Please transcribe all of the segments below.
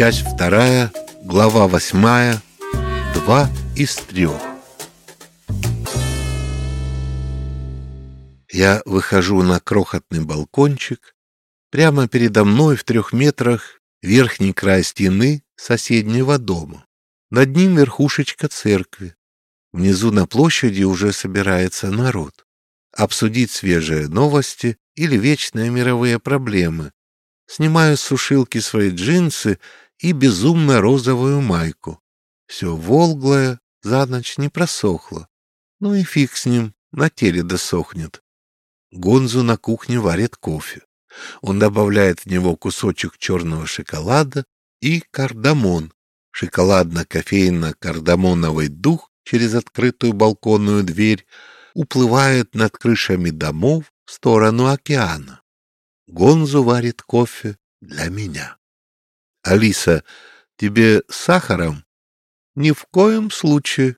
Часть вторая, глава восьмая, два из трех. Я выхожу на крохотный балкончик. Прямо передо мной в трех метрах верхний край стены соседнего дома. Над ним верхушечка церкви. Внизу на площади уже собирается народ. Обсудить свежие новости или вечные мировые проблемы. Снимаю с сушилки свои джинсы и безумно розовую майку. Все волглое, за ночь не просохло. Ну и фиг с ним, на теле досохнет. Гонзу на кухне варит кофе. Он добавляет в него кусочек черного шоколада и кардамон. Шоколадно-кофейно-кардамоновый дух через открытую балконную дверь уплывает над крышами домов в сторону океана. Гонзу варит кофе для меня. Алиса, тебе сахаром? Ни в коем случае.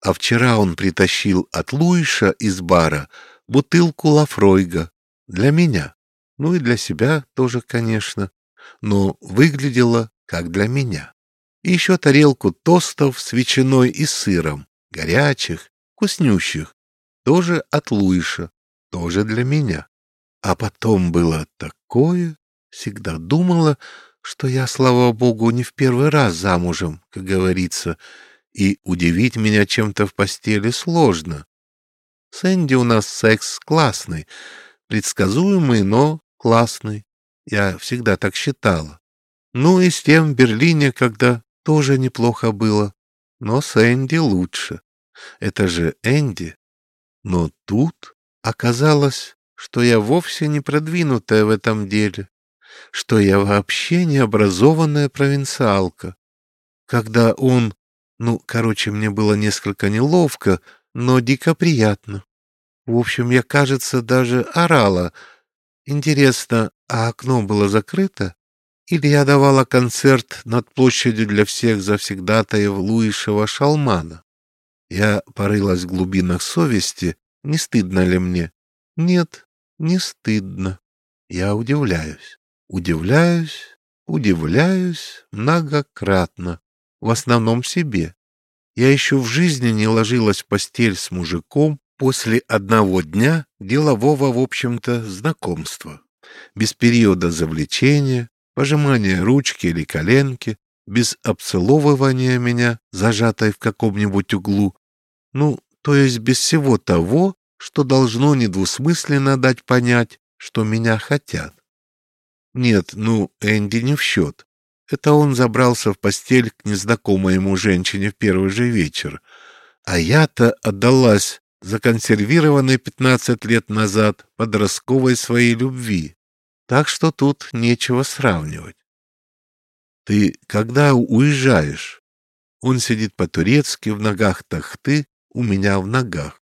А вчера он притащил от Луиша из бара бутылку Лафройга для меня. Ну и для себя тоже, конечно. Но выглядело как для меня. И еще тарелку тостов с ветчиной и сыром, горячих, вкуснющих, тоже от Луиша, тоже для меня. А потом было такое, всегда думала, что я, слава богу, не в первый раз замужем, как говорится, и удивить меня чем-то в постели сложно. С Энди у нас секс классный, предсказуемый, но классный. Я всегда так считала. Ну и с тем в Берлине, когда тоже неплохо было, но с Энди лучше. Это же Энди. Но тут оказалось, что я вовсе не продвинутая в этом деле, что я вообще не образованная провинциалка. Когда он... Ну, короче, мне было несколько неловко, но дико приятно. В общем, я, кажется, даже орала. Интересно, а окно было закрыто? Или я давала концерт над площадью для всех завсегдатаев Луишева Шалмана? Я порылась в глубинах совести, не стыдно ли мне? Нет, не стыдно. Я удивляюсь. Удивляюсь, удивляюсь многократно. В основном себе. Я еще в жизни не ложилась в постель с мужиком после одного дня делового, в общем-то, знакомства. Без периода завлечения, пожимания ручки или коленки, без обцеловывания меня, зажатой в каком-нибудь углу. Ну, то есть без всего того, что должно недвусмысленно дать понять, что меня хотят. Нет, ну, Энди не в счет. Это он забрался в постель к незнакомой ему женщине в первый же вечер. А я-то отдалась законсервированной пятнадцать лет назад подростковой своей любви. Так что тут нечего сравнивать. Ты когда уезжаешь? Он сидит по-турецки, в ногах тахты, у меня в ногах.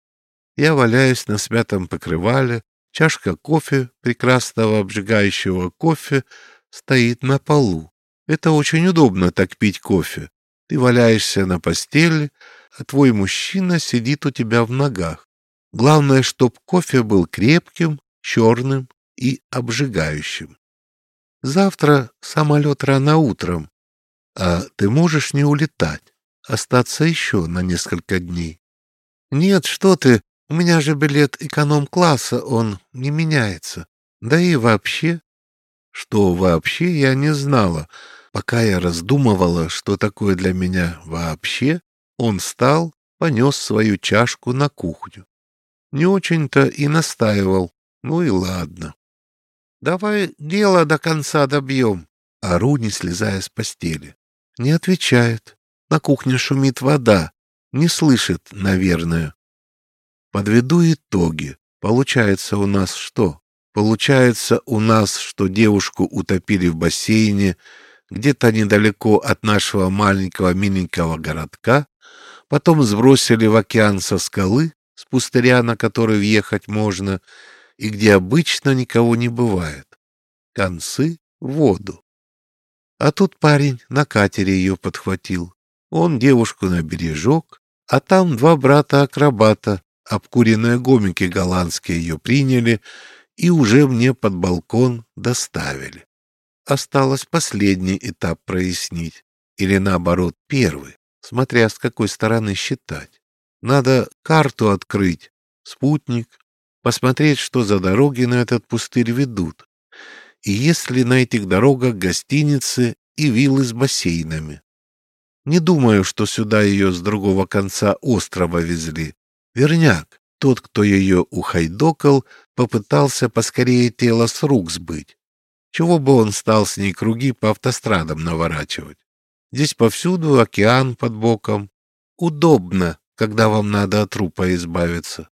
Я валяюсь на смятом покрывале, чашка кофе, прекрасного обжигающего кофе, стоит на полу. Это очень удобно так пить кофе. Ты валяешься на постели, а твой мужчина сидит у тебя в ногах. Главное, чтоб кофе был крепким, черным и обжигающим. Завтра самолет рано утром, а ты можешь не улетать, остаться еще на несколько дней. Нет, что ты, у меня же билет эконом-класса, он не меняется. Да и вообще... Что вообще, я не знала. Пока я раздумывала, что такое для меня вообще, он встал, понес свою чашку на кухню. Не очень-то и настаивал. Ну и ладно. «Давай дело до конца добьем», — ору, не слезая с постели. Не отвечает. На кухне шумит вода. Не слышит, наверное. Подведу итоги. Получается у нас что? Получается у нас, что девушку утопили в бассейне где-то недалеко от нашего маленького миленького городка, потом сбросили в океан со скалы, с пустыря, на который въехать можно, и где обычно никого не бывает. Концы — в воду. А тут парень на катере ее подхватил. Он девушку на бережок, а там два брата-акробата, Обкуренные гомики голландские ее приняли и уже мне под балкон доставили. осталось последний этап прояснить. Или наоборот, первый, смотря с какой стороны считать. Надо карту открыть, спутник, посмотреть, что за дороги на этот пустырь ведут. И есть ли на этих дорогах гостиницы и виллы с бассейнами. Не думаю, что сюда ее с другого конца острова везли. Верняк, тот, кто ее ухайдокал, попытался поскорее тело с рук сбыть. Чего бы он стал с ней круги по автострадам наворачивать? Здесь повсюду океан под боком. Удобно, когда вам надо от трупа избавиться.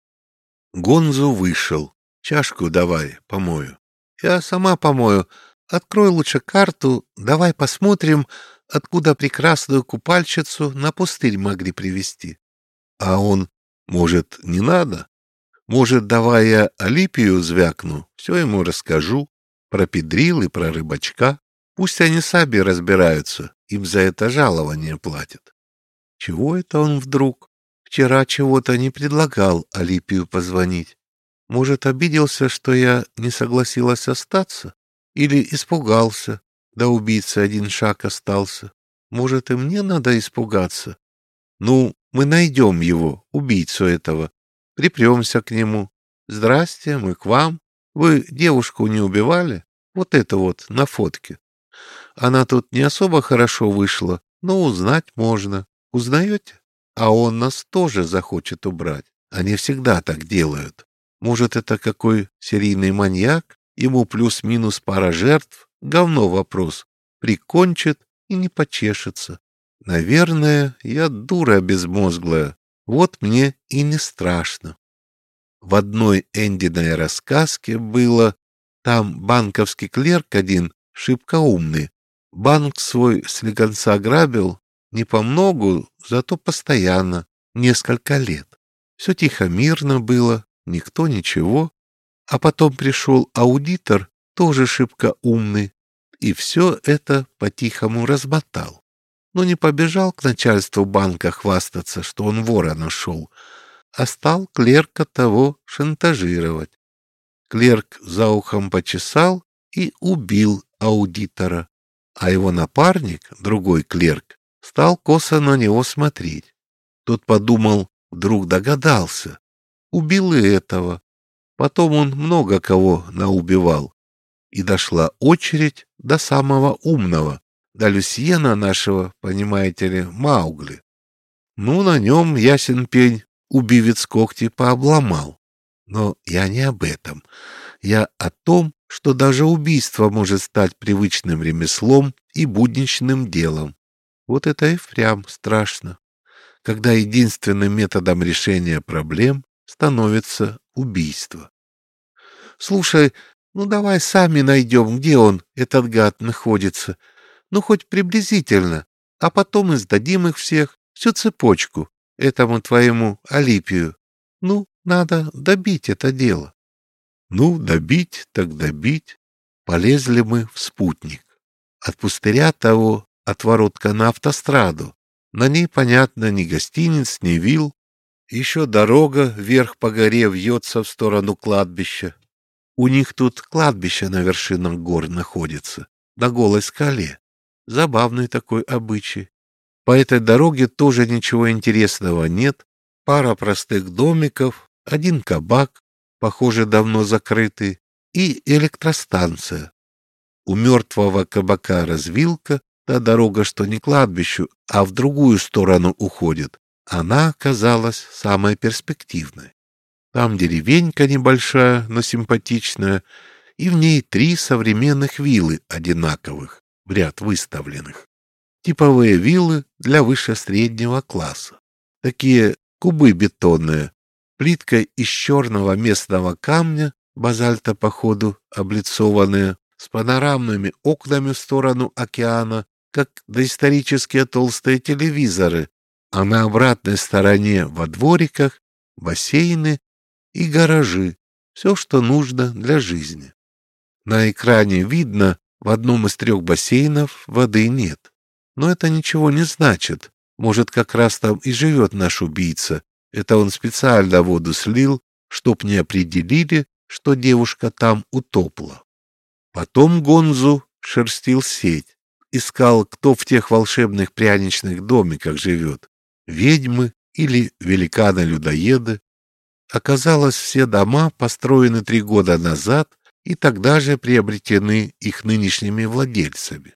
Гонзу вышел. Чашку давай, помою. Я сама помою. Открой лучше карту, давай посмотрим, откуда прекрасную купальщицу на пустырь могли привезти. А он, может, не надо? Может, давай я Алипию звякну, все ему расскажу, про педрил и про рыбачка. Пусть они сами разбираются, им за это жалование платят. Чего это он вдруг? Вчера чего-то не предлагал Алипию позвонить. Может, обиделся, что я не согласилась остаться? Или испугался, да убийца один шаг остался? Может, и мне надо испугаться? Ну, мы найдем его, убийцу этого, припремся к нему. Здрасте, мы к вам. Вы девушку не убивали? Вот это вот, на фотке. Она тут не особо хорошо вышла, но узнать можно. Узнаете? А он нас тоже захочет убрать. Они всегда так делают. Может, это какой серийный маньяк? Ему плюс-минус пара жертв? Говно вопрос. Прикончит и не почешется. Наверное, я дура безмозглая. Вот мне и не страшно. В одной Эндиной рассказке было, там банковский клерк один, шибко умный. Банк свой слегонца грабил, не по многу, зато постоянно, несколько лет. Все тихо мирно было, никто ничего. А потом пришел аудитор, тоже шибко умный, и все это по-тихому размотал. Но не побежал к начальству банка хвастаться, что он вора нашел, а стал клерка того шантажировать. Клерк за ухом почесал и убил аудитора, а его напарник, другой клерк, стал косо на него смотреть. Тот подумал, вдруг догадался, убил и этого. Потом он много кого наубивал. И дошла очередь до самого умного, до Люсьена нашего, понимаете ли, Маугли. Ну, на нем, ясен пень, убивец когти пообломал. Но я не об этом. Я о том, что даже убийство может стать привычным ремеслом и будничным делом. Вот это и впрямь страшно, когда единственным методом решения проблем становится убийство. Слушай, ну давай сами найдем, где он, этот гад, находится. Ну хоть приблизительно, а потом и сдадим их всех, всю цепочку, этому твоему Алипию. Ну, надо добить это дело. Ну, добить, так добить. Полезли мы в спутник. От пустыря того отворотка на автостраду. На ней, понятно, ни гостиниц, ни вилл, еще дорога вверх по горе вьется в сторону кладбища. У них тут кладбище на вершинах гор находится, на голой скале. Забавный такой обычай. По этой дороге тоже ничего интересного нет. Пара простых домиков, один кабак, похоже, давно закрытый, и электростанция. У мертвого кабака развилка, та дорога, что не кладбищу, а в другую сторону уходит. Она казалась самой перспективной. Там деревенька небольшая, но симпатичная, и в ней три современных виллы одинаковых, в ряд выставленных. Типовые виллы для выше-среднего класса. Такие кубы бетонные, плиткой из черного местного камня, базальта по ходу облицованные, с панорамными окнами в сторону океана, как доисторические толстые телевизоры, а на обратной стороне во двориках бассейны и гаражи, все, что нужно для жизни. На экране видно, в одном из трех бассейнов воды нет. Но это ничего не значит. Может, как раз там и живет наш убийца. Это он специально воду слил, чтоб не определили, что девушка там утопла. Потом Гонзу шерстил сеть, искал, кто в тех волшебных пряничных домиках живет, ведьмы или великаны-людоеды. Оказалось, все дома построены три года назад и тогда же приобретены их нынешними владельцами.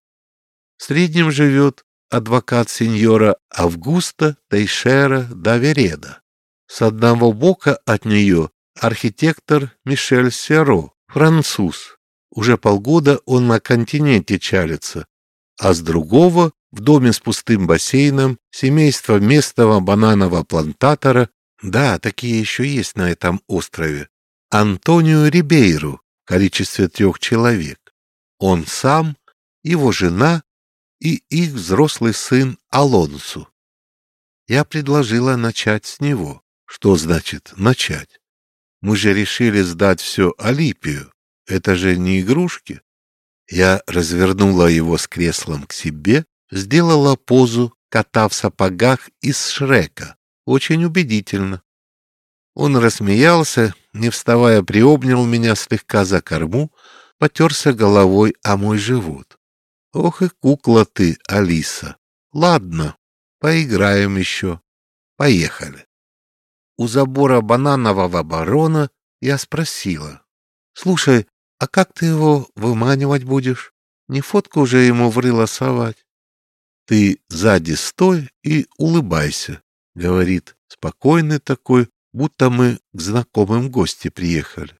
В среднем живет адвокат сеньора Августа Тейшера да Вереда. С одного бока от нее архитектор Мишель Серо, француз. Уже полгода он на континенте чалится, а с другого в доме с пустым бассейном семейство местного бананового плантатора, да, такие еще есть на этом острове, Антонио Рибейру количестве трех человек. Он сам, его жена и их взрослый сын Алонсу. Я предложила начать с него. Что значит «начать»? Мы же решили сдать все Алипию. Это же не игрушки. Я развернула его с креслом к себе, сделала позу кота в сапогах из Шрека. Очень убедительно. Он рассмеялся, не вставая, приобнял меня слегка за корму, потерся головой о мой живот. Ох и кукла ты, Алиса. Ладно, поиграем еще. Поехали. У забора бананового барона я спросила. Слушай, а как ты его выманивать будешь? Не фотку уже ему в совать. Ты сзади стой и улыбайся, говорит, спокойный такой, будто мы к знакомым гости приехали.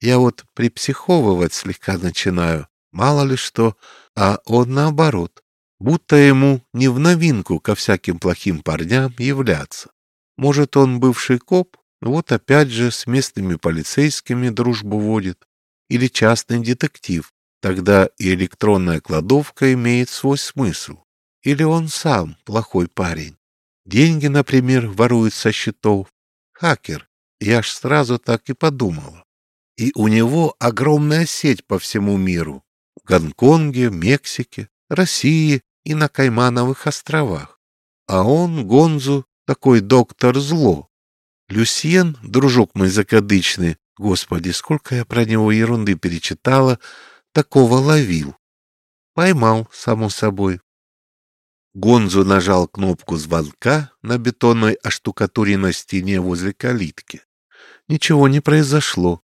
Я вот припсиховывать слегка начинаю, мало ли что, а он наоборот, будто ему не в новинку ко всяким плохим парням являться. Может, он бывший коп, вот опять же с местными полицейскими дружбу водит, или частный детектив, тогда и электронная кладовка имеет свой смысл. Или он сам плохой парень. Деньги, например, ворует со счетов. Хакер, я ж сразу так и подумала. И у него огромная сеть по всему миру. В Гонконге, Мексике, России и на Каймановых островах. А он, Гонзу, такой доктор зло. Люсьен, дружок мой закадычный, господи, сколько я про него ерунды перечитала, такого ловил. Поймал, само собой. Гонзу нажал кнопку звонка на бетонной оштукатуренной стене возле калитки. Ничего не произошло.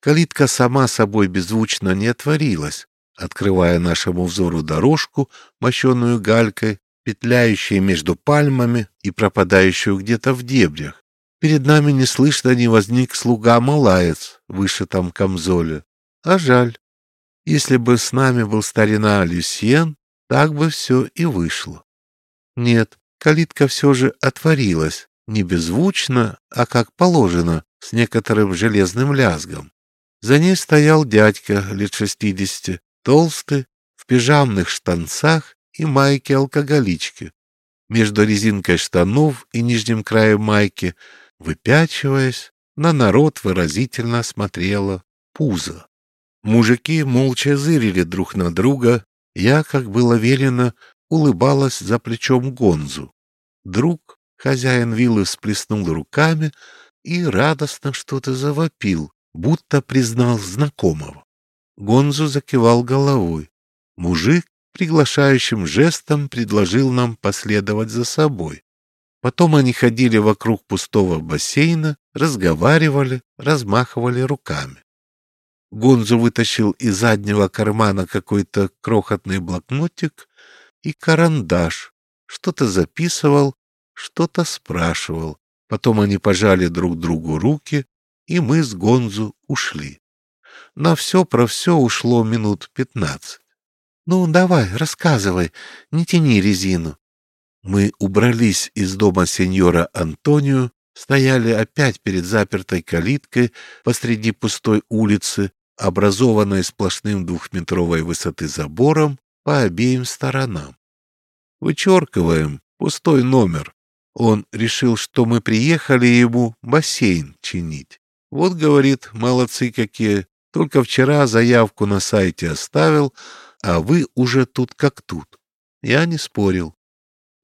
Калитка сама собой беззвучно не отворилась, открывая нашему взору дорожку, мощенную галькой, петляющую между пальмами и пропадающую где-то в дебрях. Перед нами неслышно не возник слуга-малаец в вышитом камзоле. А жаль. Если бы с нами был старина Люсьен, так бы все и вышло. Нет, калитка все же отворилась, не беззвучно, а как положено, с некоторым железным лязгом. За ней стоял дядька лет шестидесяти, толстый, в пижамных штанцах и майке-алкоголичке. Между резинкой штанов и нижним краем майки, выпячиваясь, на народ выразительно смотрела пузо. Мужики молча зырили друг на друга, я, как было велено, улыбалась за плечом Гонзу. Друг, хозяин виллы, всплеснул руками и радостно что-то завопил, будто признал знакомого. Гонзу закивал головой. Мужик приглашающим жестом предложил нам последовать за собой. Потом они ходили вокруг пустого бассейна, разговаривали, размахивали руками. Гонзу вытащил из заднего кармана какой-то крохотный блокнотик и карандаш, что-то записывал, что-то спрашивал. Потом они пожали друг другу руки, и мы с Гонзу ушли. На все про все ушло минут пятнадцать. Ну, давай, рассказывай, не тяни резину. Мы убрались из дома сеньора Антонио, стояли опять перед запертой калиткой посреди пустой улицы, образованной сплошным двухметровой высоты забором по обеим сторонам. Вычеркиваем пустой номер. Он решил, что мы приехали ему бассейн чинить. Вот, говорит, молодцы какие, только вчера заявку на сайте оставил, а вы уже тут как тут. Я не спорил.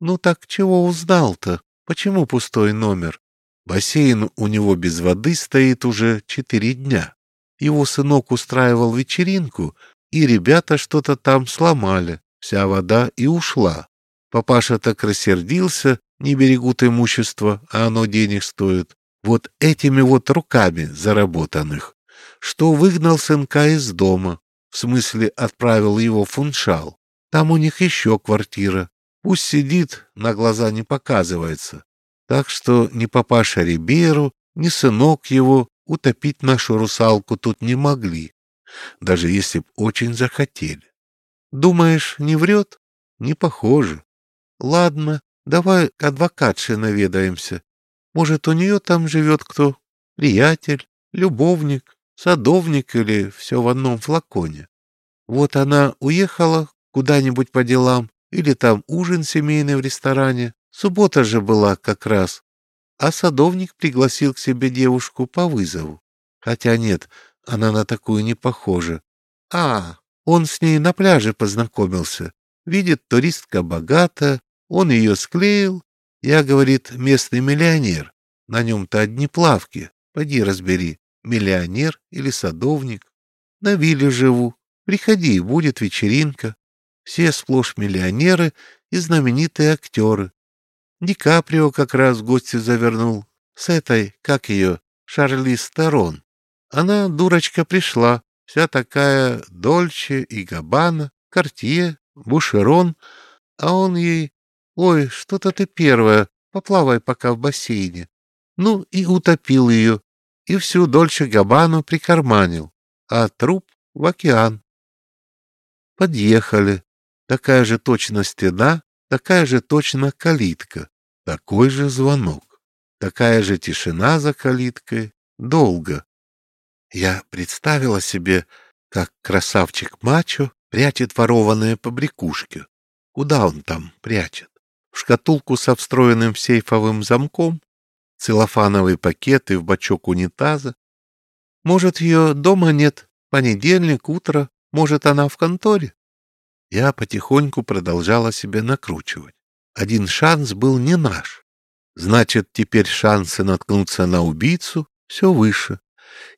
Ну так чего узнал-то? Почему пустой номер? Бассейн у него без воды стоит уже четыре дня. Его сынок устраивал вечеринку, и ребята что-то там сломали, вся вода и ушла. Папаша так рассердился, не берегут имущество, а оно денег стоит. Вот этими вот руками заработанных, что выгнал сынка из дома, в смысле отправил его в фуншал. Там у них еще квартира. Пусть сидит, на глаза не показывается. Так что ни папаша Риберу, ни сынок его утопить нашу русалку тут не могли, даже если б очень захотели. Думаешь, не врет? Не похоже. Ладно, давай к адвокатше наведаемся. Может, у нее там живет кто? Приятель, любовник, садовник или все в одном флаконе. Вот она уехала куда-нибудь по делам, или там ужин семейный в ресторане. Суббота же была как раз. А садовник пригласил к себе девушку по вызову. Хотя нет, она на такую не похожа. А, он с ней на пляже познакомился. Видит, туристка богата, он ее склеил. Я, говорит, местный миллионер. На нем-то одни плавки. Пойди разбери, миллионер или садовник. На вилле живу. Приходи, будет вечеринка. Все сплошь миллионеры и знаменитые актеры. Ди Каприо как раз в гости завернул. С этой, как ее, Шарли Сторон. Она, дурочка, пришла, вся такая Дольче и Габбана, Кортье, Бушерон, а он ей «Ой, что-то ты первая, поплавай пока в бассейне». Ну и утопил ее, и всю Дольче Габану прикарманил, а труп в океан. Подъехали. Такая же точно стена, такая же точно калитка, такой же звонок, такая же тишина за калиткой, долго. Я представила себе, как красавчик-мачо прячет ворованные побрякушки. Куда он там прячет? в шкатулку со встроенным сейфовым замком, целлофановый пакет и в бачок унитаза. Может, ее дома нет, понедельник, утро, может, она в конторе? Я потихоньку продолжала себя накручивать. Один шанс был не наш. Значит, теперь шансы наткнуться на убийцу все выше.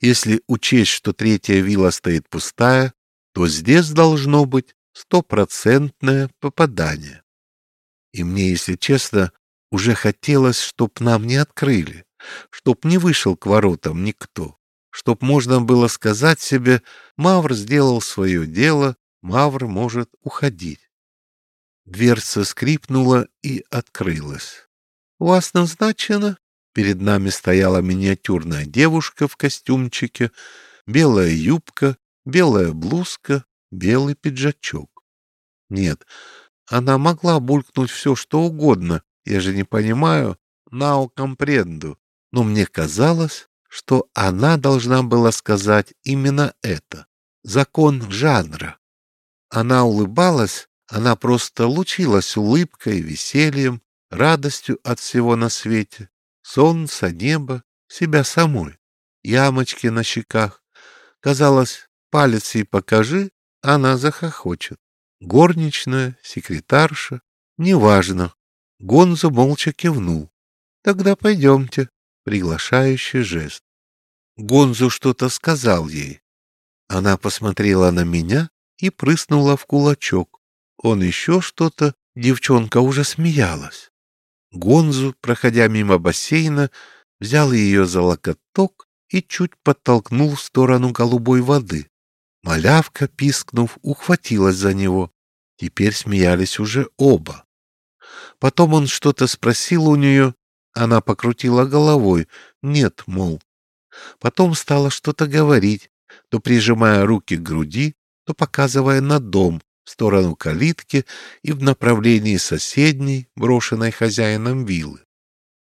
Если учесть, что третья вилла стоит пустая, то здесь должно быть стопроцентное попадание. И мне, если честно, уже хотелось, чтоб нам не открыли, чтоб не вышел к воротам никто, чтоб можно было сказать себе «Мавр сделал свое дело, Мавр может уходить». Дверца скрипнула и открылась. «У вас назначено?» Перед нами стояла миниатюрная девушка в костюмчике, белая юбка, белая блузка, белый пиджачок. Нет, она могла булькнуть все, что угодно, я же не понимаю, нау компренду, но мне казалось, что она должна была сказать именно это. Закон жанра. Она улыбалась, она просто лучилась улыбкой, весельем, радостью от всего на свете. Солнце, небо, себя самой, ямочки на щеках. Казалось, палец ей покажи, она захохочет. Горничная, секретарша, неважно. Гонзо молча кивнул. Тогда пойдемте. Приглашающий жест. Гонзу что-то сказал ей. Она посмотрела на меня и прыснула в кулачок. Он еще что-то, девчонка уже смеялась. Гонзу, проходя мимо бассейна, взял ее за локоток и чуть подтолкнул в сторону голубой воды. Малявка, пискнув, ухватилась за него. Теперь смеялись уже оба. Потом он что-то спросил у нее, она покрутила головой. Нет, мол. Потом стала что-то говорить, то прижимая руки к груди, то показывая на дом, в сторону калитки и в направлении соседней, брошенной хозяином виллы.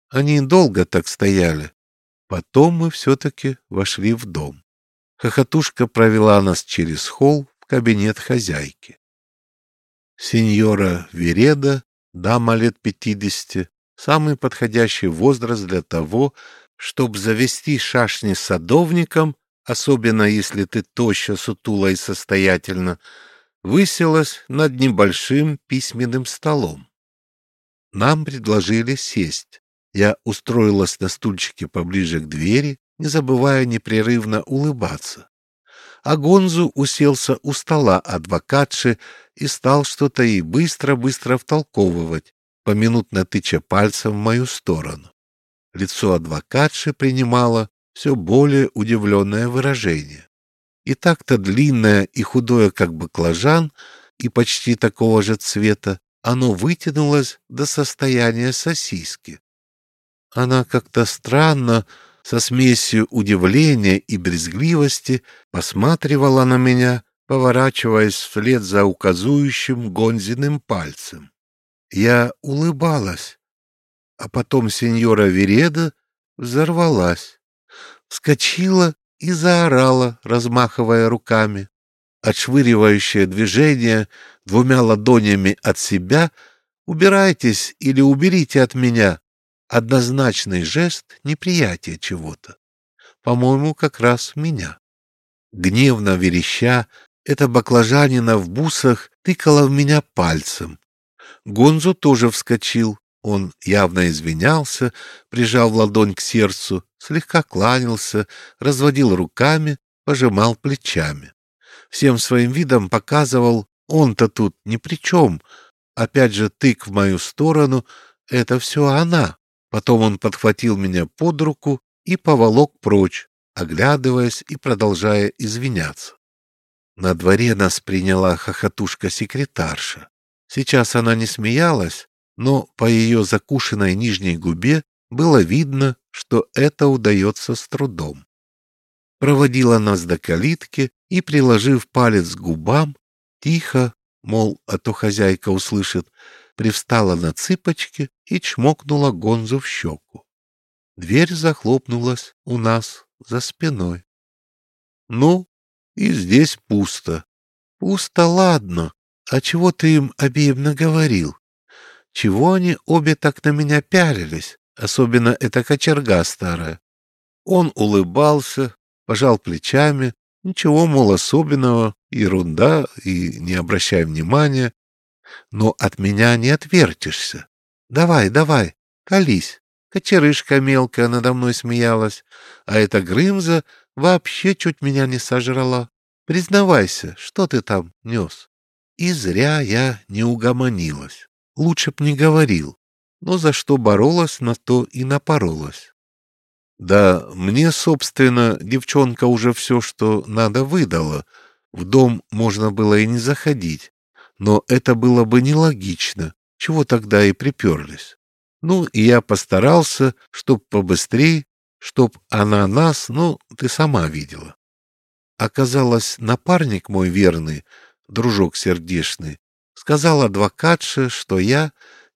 Они долго так стояли. Потом мы все-таки вошли в дом. Хохотушка провела нас через холл в кабинет хозяйки. Сеньора Вереда, дама лет пятидесяти, самый подходящий возраст для того, чтобы завести шашни с садовником, особенно если ты тоща, сутула и состоятельна, высилась над небольшим письменным столом. Нам предложили сесть. Я устроилась на стульчике поближе к двери, не забывая непрерывно улыбаться. а Гонзу уселся у стола адвокатши и стал что-то ей быстро-быстро втолковывать, поминутно тыча пальцем в мою сторону. Лицо адвокатши принимало все более удивленное выражение. И так-то длинное и худое, как баклажан, и почти такого же цвета, оно вытянулось до состояния сосиски. Она как-то странно, со смесью удивления и брезгливости, посматривала на меня, поворачиваясь вслед за указующим Гонзиным пальцем. Я улыбалась, а потом сеньора Вереда взорвалась, вскочила и заорала, размахивая руками. Отшвыривающее движение двумя ладонями от себя «Убирайтесь или уберите от меня» однозначный жест неприятия чего-то. По-моему, как раз меня. Гневно вереща, эта баклажанина в бусах тыкала в меня пальцем. Гонзо тоже вскочил. Он явно извинялся, прижал ладонь к сердцу, слегка кланялся, разводил руками, пожимал плечами. Всем своим видом показывал, он-то тут ни при чем. Опять же тык в мою сторону — это все она. Потом он подхватил меня под руку и поволок прочь, оглядываясь и продолжая извиняться. На дворе нас приняла хохотушка-секретарша. Сейчас она не смеялась, но по ее закушенной нижней губе было видно, что это удается с трудом. Проводила нас до калитки и, приложив палец к губам, тихо, мол, а то хозяйка услышит, привстала на цыпочки и чмокнула Гонзу в щеку. Дверь захлопнулась у нас за спиной. Ну, и здесь пусто. Пусто, ладно. А чего ты им обеим наговорил? Чего они обе так на меня пялились, особенно эта кочерга старая? Он улыбался, пожал плечами, ничего, мол, особенного, ерунда, и не обращай внимания, но от меня не отвертишься. Давай, давай, колись. Кочерышка мелкая надо мной смеялась, а эта Грымза вообще чуть меня не сожрала. Признавайся, что ты там нес? И зря я не угомонилась. Лучше б не говорил. Но за что боролась, на то и напоролась. Да, мне, собственно, девчонка уже все, что надо, выдала. В дом можно было и не заходить. Но это было бы нелогично, чего тогда и приперлись. Ну, и я постарался, чтоб побыстрее, чтоб она нас, ну, ты сама видела. Оказалось, напарник мой верный, дружок сердечный, сказал адвокатше, что я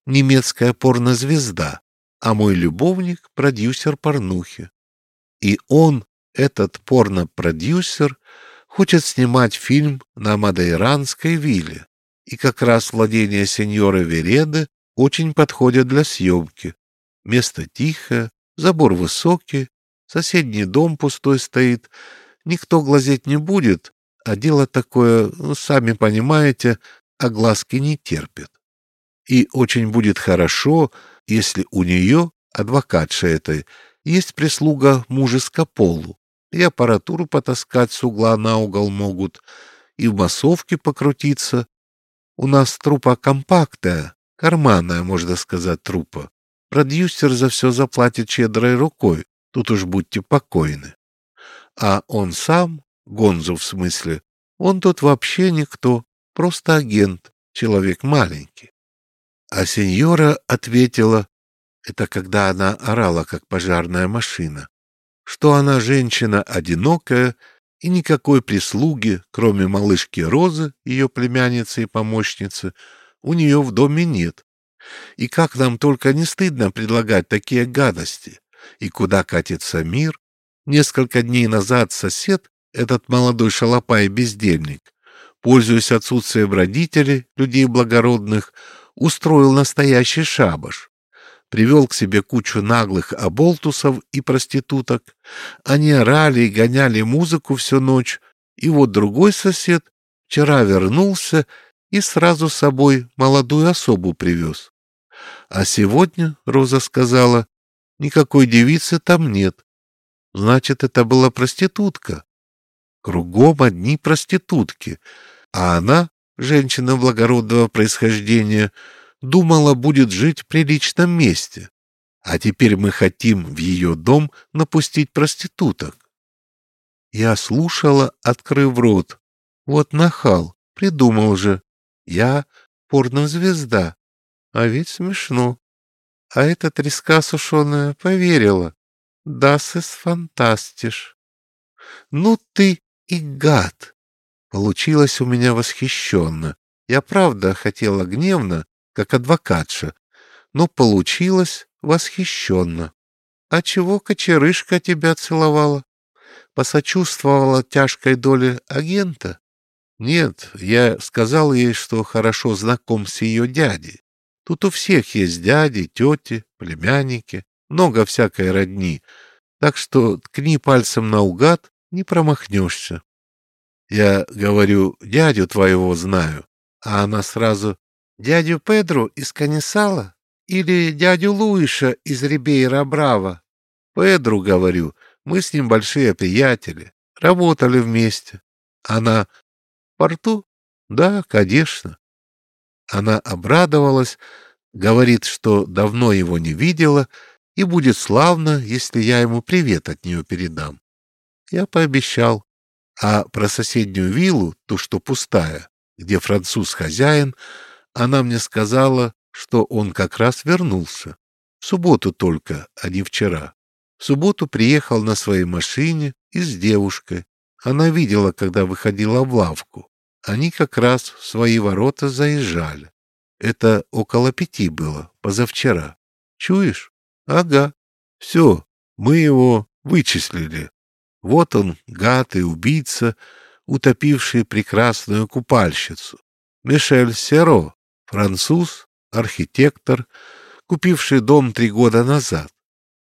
немецкая порнозвезда, а мой любовник — продюсер порнухи. И он, этот порно-продюсер, хочет снимать фильм на Мадейранской вилле и как раз владения сеньора Вереды очень подходят для съемки. Место тихое, забор высокий, соседний дом пустой стоит, никто глазеть не будет, а дело такое, ну, сами понимаете, огласки не терпит. И очень будет хорошо, если у нее, адвокатша этой, есть прислуга мужеско полу, и аппаратуру потаскать с угла на угол могут, и в массовке покрутиться, у нас трупа компактная, карманная, можно сказать, трупа. Продюсер за все заплатит щедрой рукой, тут уж будьте покойны. А он сам, Гонзу в смысле, он тут вообще никто, просто агент, человек маленький. А сеньора ответила, это когда она орала, как пожарная машина, что она женщина одинокая и никакой прислуги, кроме малышки Розы, ее племянницы и помощницы, у нее в доме нет. И как нам только не стыдно предлагать такие гадости. И куда катится мир? Несколько дней назад сосед, этот молодой шалопай бездельник, пользуясь отсутствием родителей, людей благородных, устроил настоящий шабаш привел к себе кучу наглых оболтусов и проституток. Они орали и гоняли музыку всю ночь, и вот другой сосед вчера вернулся и сразу с собой молодую особу привез. А сегодня, Роза сказала, никакой девицы там нет. Значит, это была проститутка. Кругом одни проститутки, а она, женщина благородного происхождения, думала, будет жить в приличном месте. А теперь мы хотим в ее дом напустить проституток. Я слушала, открыв рот. Вот нахал, придумал же. Я порнозвезда. А ведь смешно. А эта треска сушеная поверила. Das ist фантастиш. Ну ты и гад. Получилось у меня восхищенно. Я правда хотела гневно, как адвокатша, но получилось восхищенно. А чего кочерышка тебя целовала? Посочувствовала тяжкой доле агента? Нет, я сказал ей, что хорошо знаком с ее дядей. Тут у всех есть дяди, тети, племянники, много всякой родни, так что ткни пальцем наугад, не промахнешься. Я говорю, дядю твоего знаю, а она сразу, дядю Педру из Канисала или дядю Луиша из Рибейра Браво? Педру, говорю, мы с ним большие приятели, работали вместе. Она, в порту? Да, конечно. Она обрадовалась, говорит, что давно его не видела, и будет славно, если я ему привет от нее передам. Я пообещал. А про соседнюю виллу, ту, что пустая, где француз хозяин, она мне сказала, что он как раз вернулся. В субботу только, а не вчера. В субботу приехал на своей машине и с девушкой. Она видела, когда выходила в лавку. Они как раз в свои ворота заезжали. Это около пяти было, позавчера. Чуешь? Ага. Все, мы его вычислили. Вот он, гад и убийца, утопивший прекрасную купальщицу. Мишель Серо, француз, архитектор, купивший дом три года назад,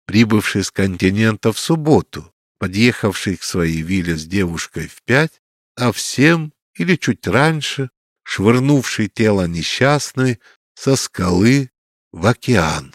прибывший с континента в субботу, подъехавший к своей вилле с девушкой в пять, а всем или чуть раньше швырнувший тело несчастной со скалы в океан.